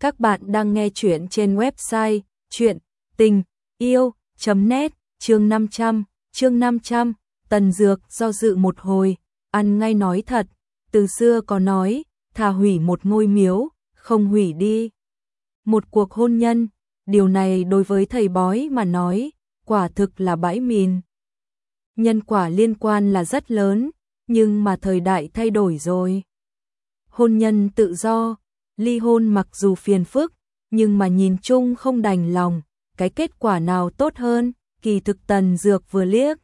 Các bạn đang nghe chuyện trên website chuyện tình yêu.net chương 500, chương 500, Tần Dược do dự một hồi, ăn ngay nói thật, từ xưa có nói, thà hủy một ngôi miếu, không hủy đi. Một cuộc hôn nhân, điều này đối với thầy bói mà nói, quả thực là bãi mìn. Nhân quả liên quan là rất lớn, nhưng mà thời đại thay đổi rồi. Hôn nhân tự do, ly hôn mặc dù phiền phức, nhưng mà nhìn chung không đành lòng, cái kết quả nào tốt hơn, kỳ thực tần dược vừa liếc.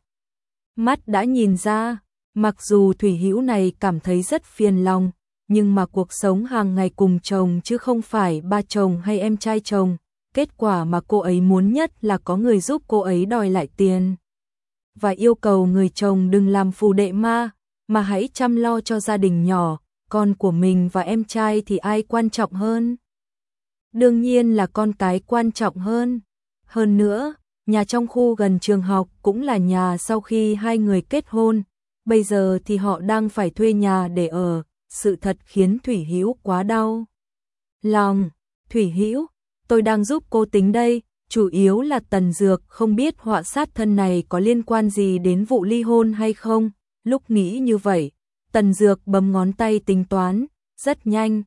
Mắt đã nhìn ra, mặc dù Thủy Hữu này cảm thấy rất phiền lòng, nhưng mà cuộc sống hàng ngày cùng chồng chứ không phải ba chồng hay em trai chồng, kết quả mà cô ấy muốn nhất là có người giúp cô ấy đòi lại tiền. Và yêu cầu người chồng đừng làm phù đệ ma, mà hãy chăm lo cho gia đình nhỏ, con của mình và em trai thì ai quan trọng hơn? Đương nhiên là con cái quan trọng hơn. Hơn nữa, nhà trong khu gần trường học cũng là nhà sau khi hai người kết hôn, bây giờ thì họ đang phải thuê nhà để ở, sự thật khiến Thủy Hữu quá đau. Lòng, Thủy Hữu, tôi đang giúp cô tính đây, chủ yếu là Tần Dược không biết họa sát thân này có liên quan gì đến vụ ly hôn hay không, lúc nghĩ như vậy, Tần Dược bấm ngón tay tính toán, rất nhanh.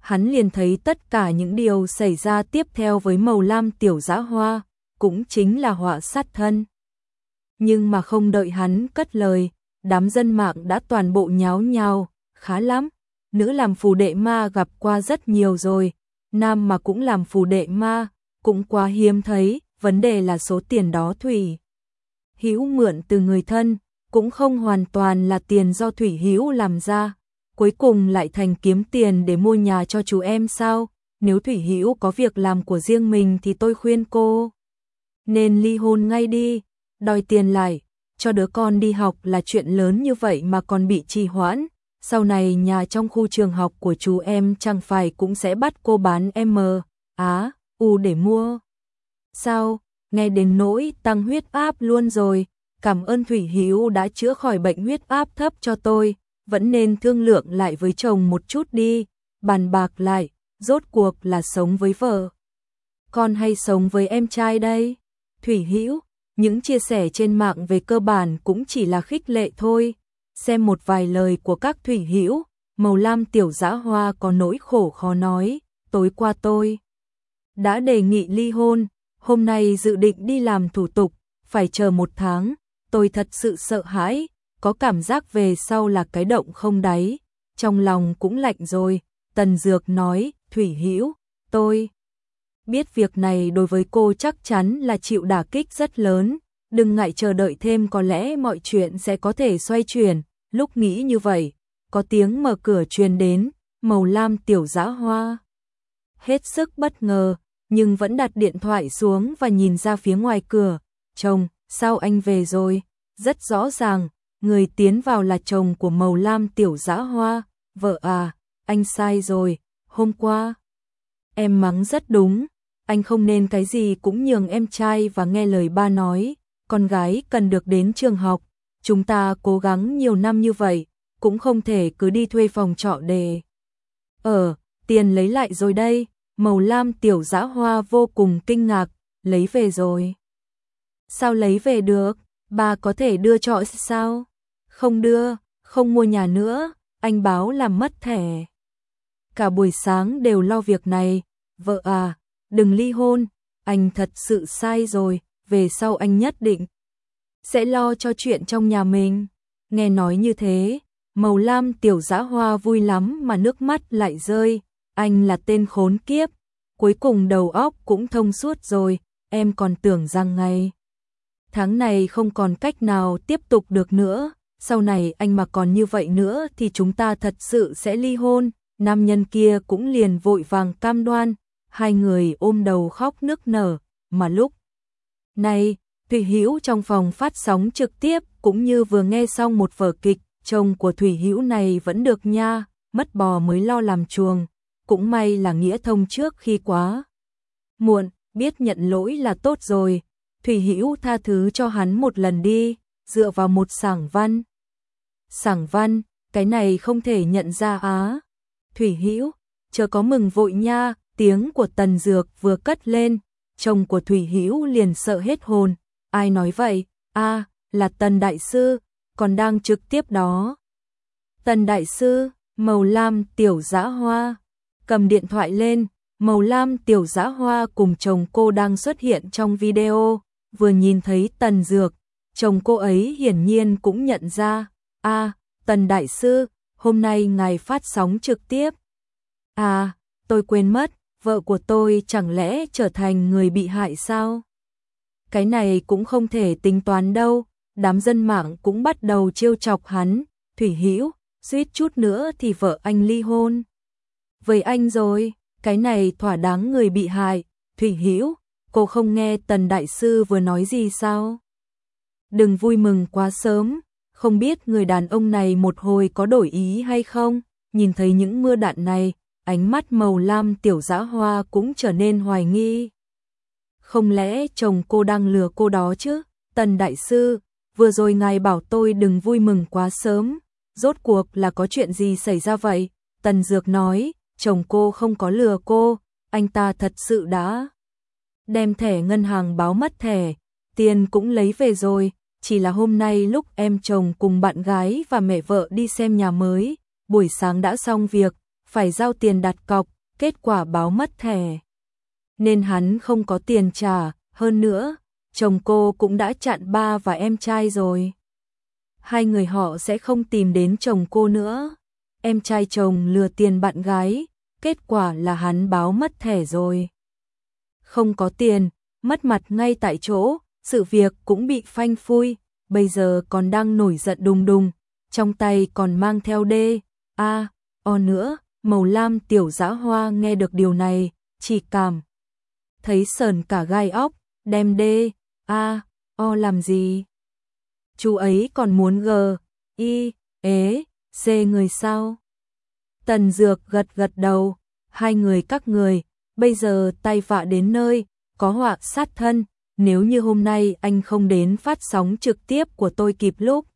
Hắn liền thấy tất cả những điều xảy ra tiếp theo với màu lam tiểu giã hoa, cũng chính là họa sát thân. Nhưng mà không đợi hắn cất lời, đám dân mạng đã toàn bộ nháo nhào, khá lắm, nữ làm phù đệ ma gặp qua rất nhiều rồi, nam mà cũng làm phù đệ ma, cũng quá hiếm thấy, vấn đề là số tiền đó Thủy. Hữu mượn từ người thân, cũng không hoàn toàn là tiền do Thủy Hữu làm ra, cuối cùng lại thành kiếm tiền để mua nhà cho chú em sao? Nếu Thủy Hữu có việc làm của riêng mình thì tôi khuyên cô nên ly hôn ngay đi, đòi tiền lại, cho đứa con đi học là chuyện lớn như vậy mà còn bị trì hoãn. Sau này nhà trong khu trường học của chú em chẳng phải cũng sẽ bắt cô bán M, Á, U để mua. Sao, nghe đến nỗi tăng huyết áp luôn rồi, cảm ơn Thủy Hữu đã chữa khỏi bệnh huyết áp thấp cho tôi, vẫn nên thương lượng lại với chồng một chút đi, bàn bạc lại, rốt cuộc là sống với vợ. Con hay sống với em trai đây? Thủy Hữu, những chia sẻ trên mạng về cơ bản cũng chỉ là khích lệ thôi. Xem một vài lời của các Thủy Hữu, màu lam tiểu dã hoa có nỗi khổ khó nói, tối qua tôi đã đề nghị ly hôn, hôm nay dự định đi làm thủ tục, phải chờ một tháng, tôi thật sự sợ hãi, có cảm giác về sau là cái động không đáy, trong lòng cũng lạnh rồi. Tần Dược nói, Thủy Hữu, tôi biết việc này đối với cô chắc chắn là chịu đả kích rất lớn, đừng ngại chờ đợi thêm có lẽ mọi chuyện sẽ có thể xoay chuyển, lúc nghĩ như vậy, có tiếng mở cửa truyền đến, màu lam tiểu dã hoa. Hết sức bất ngờ, nhưng vẫn đặt điện thoại xuống và nhìn ra phía ngoài cửa, chồng, sao anh về rồi? Rất rõ ràng, người tiến vào là chồng của màu lam tiểu dã hoa, vợ à, anh sai rồi, hôm qua. Em mắng rất đúng, anh không nên cái gì cũng nhường em trai và nghe lời ba nói, con gái cần được đến trường học, chúng ta cố gắng nhiều năm như vậy, cũng không thể cứ đi thuê phòng trọ để. Ờ, tiền lấy lại rồi đây, màu lam tiểu dã hoa vô cùng kinh ngạc, lấy về rồi. Sao lấy về được, bà có thể đưa cho sao? Không đưa, không mua nhà nữa, anh báo làm mất thẻ. Cả buổi sáng đều lo việc này, vợ à, đừng ly hôn, anh thật sự sai rồi, về sau anh nhất định sẽ lo cho chuyện trong nhà mình. Nghe nói như thế, màu lam tiểu giã hoa vui lắm mà nước mắt lại rơi, anh là tên khốn kiếp, cuối cùng đầu óc cũng thông suốt rồi, em còn tưởng rằng ngày tháng này không còn cách nào tiếp tục được nữa, sau này anh mà còn như vậy nữa thì chúng ta thật sự sẽ ly hôn, nam nhân kia cũng liền vội vàng cam đoan, hai người ôm đầu khóc nức nở, mà lúc này, Thủy Hữu trong phòng phát sóng trực tiếp cũng như vừa nghe xong một vở kịch, chồng của Thủy Hữu này vẫn được nha, mất bò mới lo làm chuồng, cũng may là nghĩa thông trước khi quá muộn, biết nhận lỗi là tốt rồi. Thủy Hữu tha thứ cho hắn một lần đi, dựa vào một sảng văn. Sảng văn, cái này không thể nhận ra á. Thủy Hữu, chờ có mừng vội nha, tiếng của Tần Dược vừa cất lên, chồng của Thủy Hữu liền sợ hết hồn, ai nói vậy? A, là Tần đại sư, còn đang trực tiếp đó. Tần đại sư, màu lam tiểu dã hoa, cầm điện thoại lên, màu lam tiểu dã hoa cùng chồng cô đang xuất hiện trong video, vừa nhìn thấy Tần Dược, chồng cô ấy hiển nhiên cũng nhận ra, a, Tần đại sư, hôm nay ngài phát sóng trực tiếp. À, tôi quên mất, vợ của tôi chẳng lẽ trở thành người bị hại sao? Cái này cũng không thể tính toán đâu, đám dân mạng cũng bắt đầu trêu chọc hắn, Thủy Hữu, suýt chút nữa thì vợ anh ly hôn. Với anh rồi, cái này thỏa đáng người bị hại, Thủy Hữu, cô không nghe Tần đại sư vừa nói gì sao? Đừng vui mừng quá sớm, không biết người đàn ông này một hồi có đổi ý hay không, nhìn thấy những mưa đạn này, ánh mắt màu lam tiểu dã hoa cũng trở nên hoài nghi. Không lẽ chồng cô đang lừa cô đó chứ? Tần đại sư, vừa rồi ngài bảo tôi đừng vui mừng quá sớm, rốt cuộc là có chuyện gì xảy ra vậy? Tần Dược nói, chồng cô không có lừa cô, anh ta thật sự đã đem thẻ ngân hàng báo mất thẻ, tiền cũng lấy về rồi, chỉ là hôm nay lúc em chồng cùng bạn gái và mẹ vợ đi xem nhà mới, buổi sáng đã xong việc, phải giao tiền đặt cọc, kết quả báo mất thẻ. Nên hắn không có tiền trả, hơn nữa, chồng cô cũng đã chặn ba và em trai rồi. Hai người họ sẽ không tìm đến chồng cô nữa. Em trai chồng lừa tiền bạn gái, kết quả là hắn báo mất thẻ rồi. Không có tiền, mất mặt ngay tại chỗ, sự việc cũng bị phanh phui, bây giờ còn đang nổi giận đùng đùng, trong tay còn mang theo đê, a, o nữa, màu lam tiểu dã hoa nghe được điều này, chỉ cảm. Thấy sờn cả gai óc, đem đê, a, o làm gì? Chú ấy còn muốn g, y, ế, e, c người sao? Tần Dược gật gật đầu, hai người các người, bây giờ tay vạ đến nơi, có họa sát thân, nếu như hôm nay anh không đến phát sóng trực tiếp của tôi kịp lúc.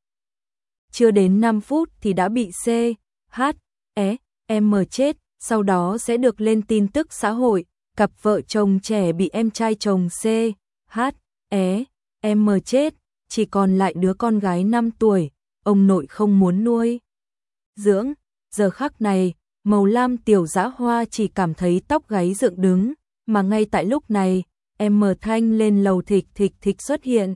Chưa đến 5 phút thì đã bị C, H, E, M chết, sau đó sẽ được lên tin tức xã hội, cặp vợ chồng trẻ bị em trai chồng C, H, E, M chết, chỉ còn lại đứa con gái 5 tuổi, ông nội không muốn nuôi. Dưỡng, giờ khắc này, màu lam tiểu dã hoa chỉ cảm thấy tóc gáy dựng đứng, mà ngay tại lúc này, em mở thanh lên lầu thịch thịch thịch xuất hiện.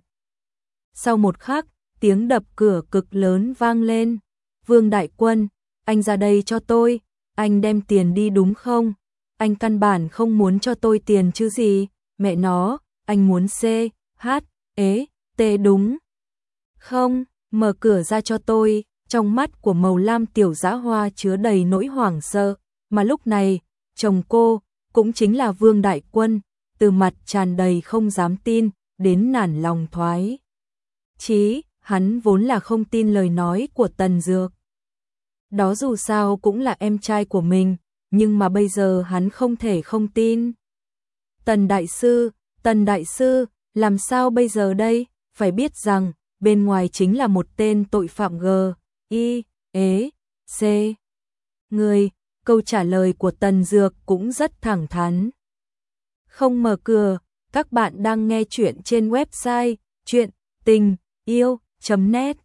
Sau một khắc, tiếng đập cửa cực lớn vang lên. Vương Đại Quân, anh ra đây cho tôi, anh đem tiền đi đúng không? Anh căn bản không muốn cho tôi tiền chứ gì, mẹ nó, anh muốn C, H, ế, T đúng. Không, mở cửa ra cho tôi, trong mắt của màu lam tiểu giã hoa chứa đầy nỗi hoảng sợ, mà lúc này, chồng cô, cũng chính là Vương Đại Quân, từ mặt tràn đầy không dám tin, đến nản lòng thoái. Chí, hắn vốn là không tin lời nói của Tần Dược. Đó dù sao cũng là em trai của mình, nhưng mà bây giờ hắn không thể không tin. Tần Đại Sư, Tần Đại Sư, làm sao bây giờ đây? Phải biết rằng, bên ngoài chính là một tên tội phạm gờ Y, ế, e, C. Người, câu trả lời của Tần Dược cũng rất thẳng thắn không mở cửa, các bạn đang nghe chuyện trên website chuyện tình yêu.net